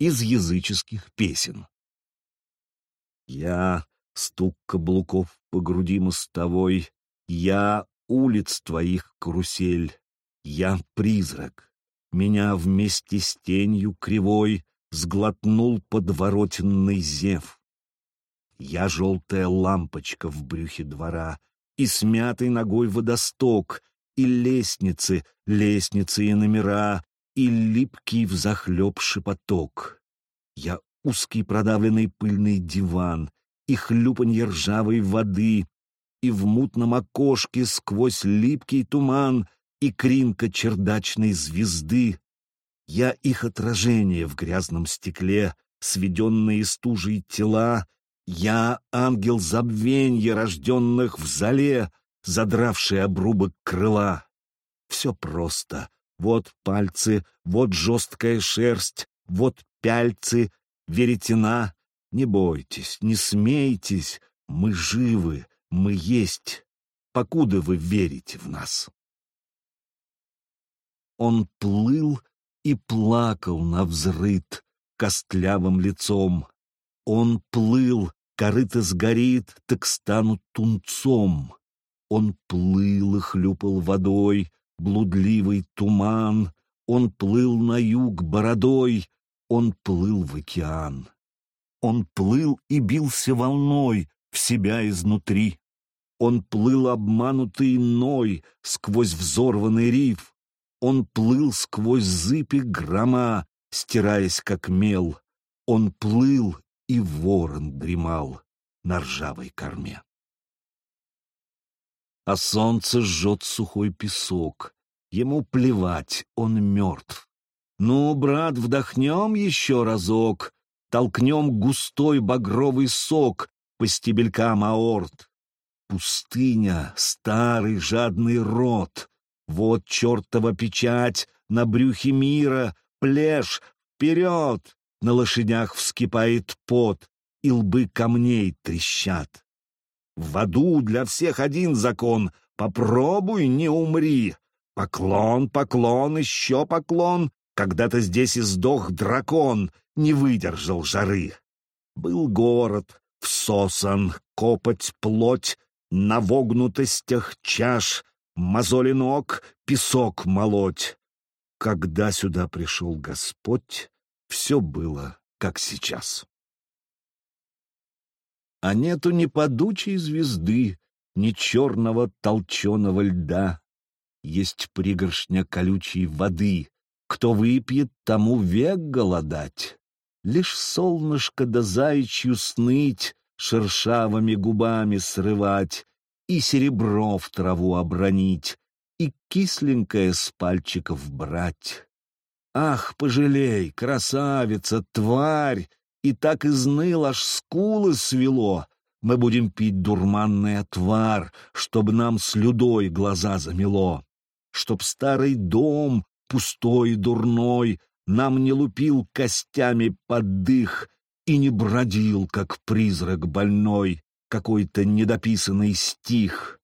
из языческих песен. Я — стук каблуков по груди мостовой, я — улиц твоих карусель, я — призрак. Меня вместе с тенью кривой сглотнул подворотенный зев. Я — желтая лампочка в брюхе двора, и смятой ногой водосток, и лестницы, лестницы и номера, и липкий взахлеб шепоток. Я узкий продавленный пыльный диван, и хлюпанье ржавой воды, и в мутном окошке сквозь липкий туман, и кринка чердачной звезды. Я их отражение в грязном стекле, сведенные стужей тела, я ангел забвенья, рожденных в зале, задравший обрубок крыла. Все просто. Вот пальцы, вот жесткая шерсть, вот пяльцы, веретена. Не бойтесь, не смейтесь, мы живы, мы есть, покуда вы верите в нас. Он плыл и плакал на взрыт костлявым лицом. Он плыл, корыто сгорит, так станут тунцом. Он плыл и хлюпал водой, блудливый туман, Он плыл на юг бородой, он плыл в океан. Он плыл и бился волной в себя изнутри. Он плыл обманутый ной сквозь взорванный риф. Он плыл сквозь зыпи грома, стираясь как мел. Он плыл, и ворон дремал на ржавой корме а солнце жжет сухой песок. Ему плевать, он мертв. Ну, брат, вдохнем еще разок, толкнем густой багровый сок по стебелькам аорт. Пустыня, старый жадный рот, вот чертова печать на брюхе мира, плешь, вперед! На лошадях вскипает пот, и лбы камней трещат. В аду для всех один закон — попробуй, не умри. Поклон, поклон, еще поклон. Когда-то здесь и сдох дракон, не выдержал жары. Был город, всосан, копоть, плоть, на вогнутостях чаш, мозоли ног, песок молоть. Когда сюда пришел Господь, все было, как сейчас. А нету ни падучей звезды, ни черного толченого льда. Есть пригоршня колючей воды. Кто выпьет, тому век голодать. Лишь солнышко да заячью сныть, шершавыми губами срывать, и серебро в траву обронить, и кисленькое с пальчиков брать. Ах, пожалей, красавица, тварь, и так изныл, аж скулы свело. Мы будем пить дурманный отвар, чтобы нам слюдой глаза замело, чтоб старый дом, пустой и дурной, нам не лупил костями под дых и не бродил, как призрак больной, какой-то недописанный стих.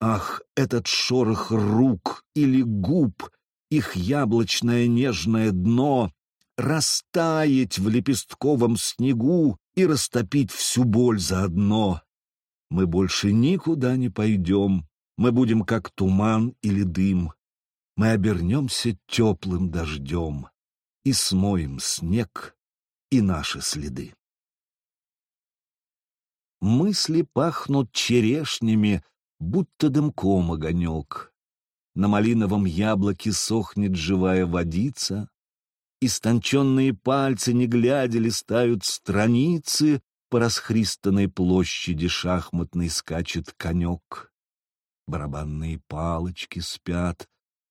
Ах, этот шорох рук или губ, их яблочное нежное дно, растаять в лепестковом снегу и растопить всю боль заодно. Мы больше никуда не пойдем, мы будем как туман или дым. Мы обернемся теплым дождем и смоем снег и наши следы. Мысли пахнут черешнями, будто дымком огонек. На малиновом яблоке сохнет живая водица, Истонченные пальцы, не глядя, листают страницы, по расхристанной площади шахматной скачет конек. Барабанные палочки спят.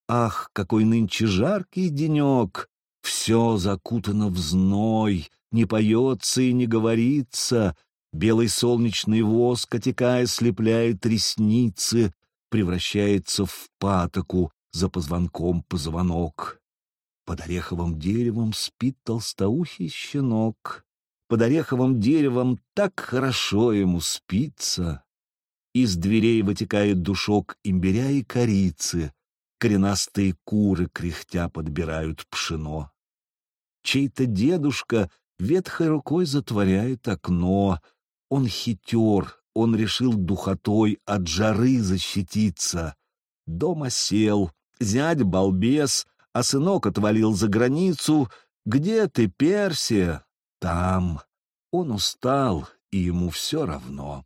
Ах, какой нынче жаркий денек! Все закутано в зной, не поется и не говорится. Белый солнечный воск, отекая, слепляет ресницы, превращается в патоку за позвонком позвонок. Под ореховым деревом спит толстоухий щенок. Под ореховым деревом так хорошо ему спится. Из дверей вытекает душок имбиря и корицы. Коренастые куры кряхтя подбирают пшено. Чей-то дедушка ветхой рукой затворяет окно. Он хитер, он решил духотой от жары защититься. Дома сел, зять балбес, а сынок отвалил за границу. «Где ты, Персия?» «Там». Он устал, и ему все равно.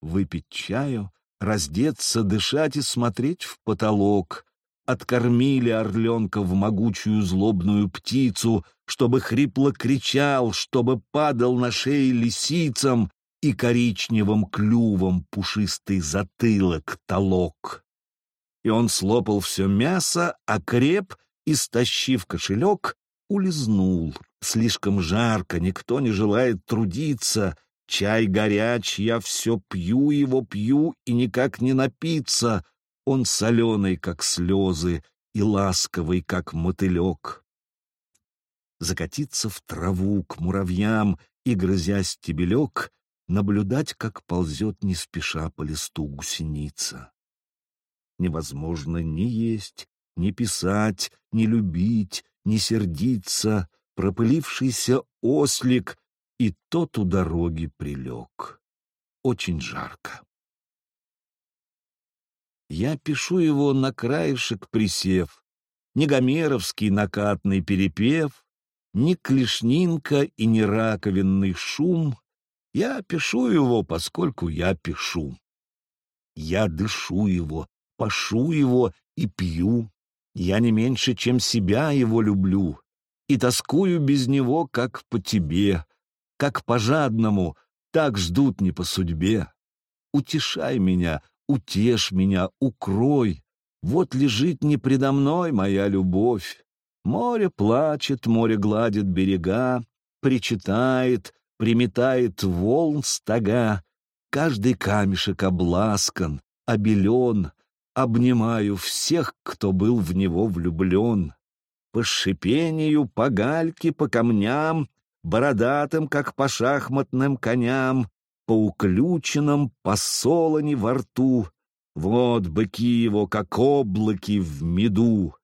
Выпить чаю, раздеться, дышать и смотреть в потолок. Откормили орленка в могучую злобную птицу, чтобы хрипло кричал, чтобы падал на шее лисицам и коричневым клювом пушистый затылок толок. И он слопал все мясо, а креп, истощив кошелек, улизнул. Слишком жарко, никто не желает трудиться — Чай горяч, я все пью его, пью, и никак не напиться. Он соленый, как слезы, и ласковый, как мотылек. Закатиться в траву к муравьям и, грызя стебелек, наблюдать, как ползет не спеша по листу гусеница. Невозможно ни есть, ни писать, ни любить, ни сердиться. Пропылившийся ослик и тот у дороги прилег. Очень жарко. Я пишу его на краешек присев, не гомеровский накатный перепев, ни клешнинка и не раковинный шум. Я пишу его, поскольку я пишу. Я дышу его, пошу его и пью. Я не меньше, чем себя его люблю, и тоскую без него, как по тебе, как по жадному, так ждут не по судьбе. Утешай меня, утешь меня, укрой. Вот лежит не предо мной моя любовь. Море плачет, море гладит берега, причитает, приметает волн стога. Каждый камешек обласкан, обелен. Обнимаю всех, кто был в него влюблен. По шипению, по гальке, по камням бородатым, как по шахматным коням, по уключенным, по солони во рту. Вот быки его, как облаки в меду.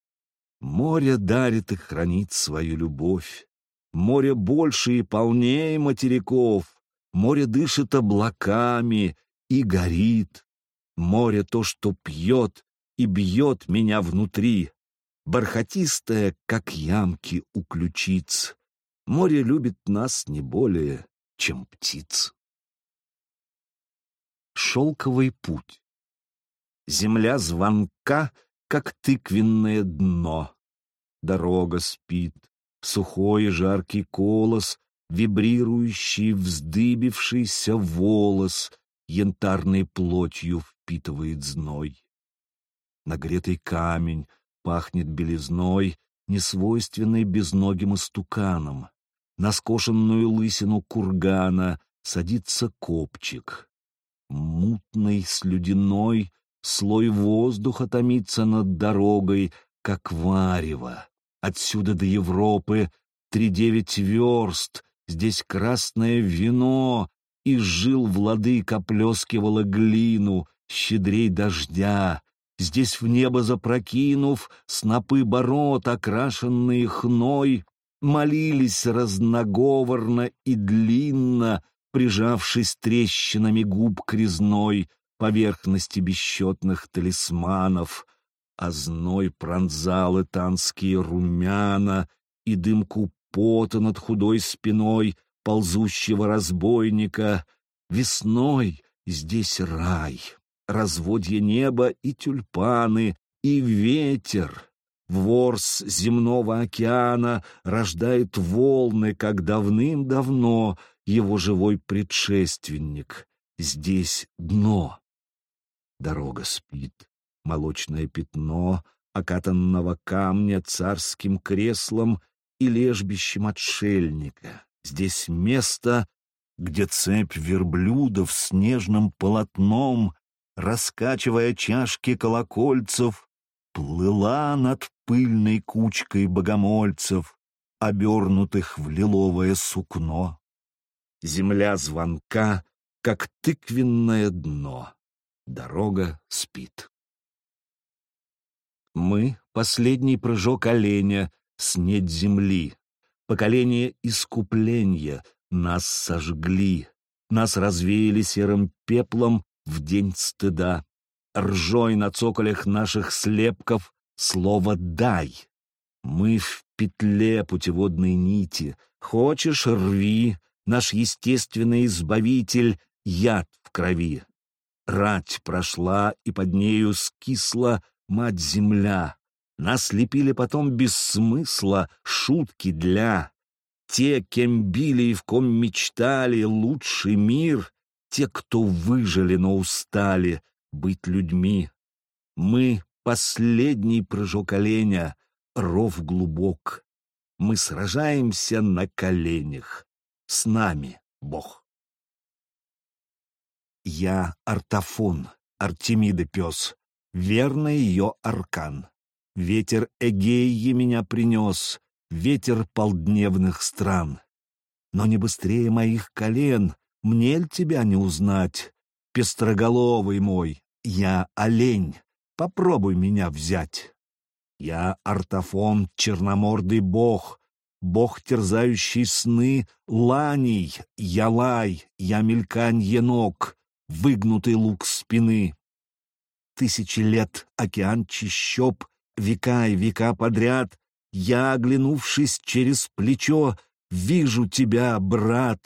Море дарит и хранит свою любовь. Море больше и полнее материков. Море дышит облаками и горит. Море то, что пьет и бьет меня внутри. Бархатистое, как ямки у ключиц. Море любит нас не более, чем птиц. Шелковый путь. Земля звонка, как тыквенное дно. Дорога спит, сухой и жаркий колос, вибрирующий, вздыбившийся волос, янтарной плотью впитывает зной. Нагретый камень пахнет белизной, несвойственной безногим истуканам. На скошенную лысину кургана садится копчик. Мутный, слюдяной, слой воздуха томится над дорогой, как варево. Отсюда до Европы три девять верст, здесь красное вино, и жил владыка плескивала глину, щедрей дождя, Здесь в небо запрокинув, снопы бород, окрашенные хной, молились разноговорно и длинно, прижавшись трещинами губ к резной поверхности бесчетных талисманов, а зной пронзал танские румяна и дымку пота над худой спиной ползущего разбойника. Весной здесь рай, разводье неба и тюльпаны, и ветер, Ворс земного океана рождает волны, как давным-давно его живой предшественник. Здесь дно. Дорога спит, молочное пятно, окатанного камня царским креслом и лежбищем отшельника. Здесь место, где цепь верблюдов с нежным полотном, раскачивая чашки колокольцев, плыла над пыльной кучкой богомольцев, обернутых в лиловое сукно. Земля звонка, как тыквенное дно. Дорога спит. Мы — последний прыжок оленя, снеть земли. Поколение искупления, нас сожгли, нас развеяли серым пеплом в день стыда. Ржой на цоколях наших слепков слово «дай». Мы в петле путеводной нити. Хочешь — рви, наш естественный избавитель — яд в крови. Рать прошла, и под нею скисла мать-земля. Нас лепили потом без смысла, шутки для. Те, кем били и в ком мечтали, лучший мир, те, кто выжили, но устали быть людьми. Мы — последний прыжок оленя, ров глубок. Мы сражаемся на коленях. С нами Бог. Я Артафон, Артемида пес, верно ее аркан. Ветер Эгеи меня принес, ветер полдневных стран. Но не быстрее моих колен, мне ль тебя не узнать? Пестроголовый мой, я олень, попробуй меня взять. Я Артафон, черномордый бог, бог, терзающий сны, ланий, я лай, я мельканье ног, выгнутый лук спины. Тысячи лет океан чищоб — века и века подряд, я, оглянувшись через плечо, вижу тебя, брат,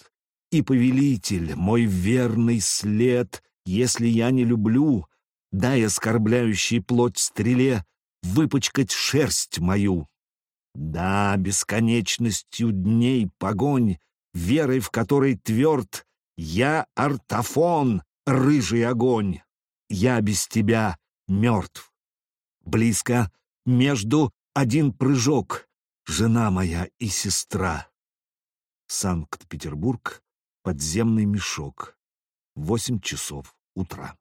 и повелитель, мой верный след, если я не люблю, дай оскорбляющий плоть стреле выпачкать шерсть мою. Да, бесконечностью дней погонь, верой в которой тверд, я артафон, рыжий огонь, я без тебя мертв. Близко между один прыжок, жена моя и сестра. Санкт-Петербург, подземный мешок, восемь часов утра.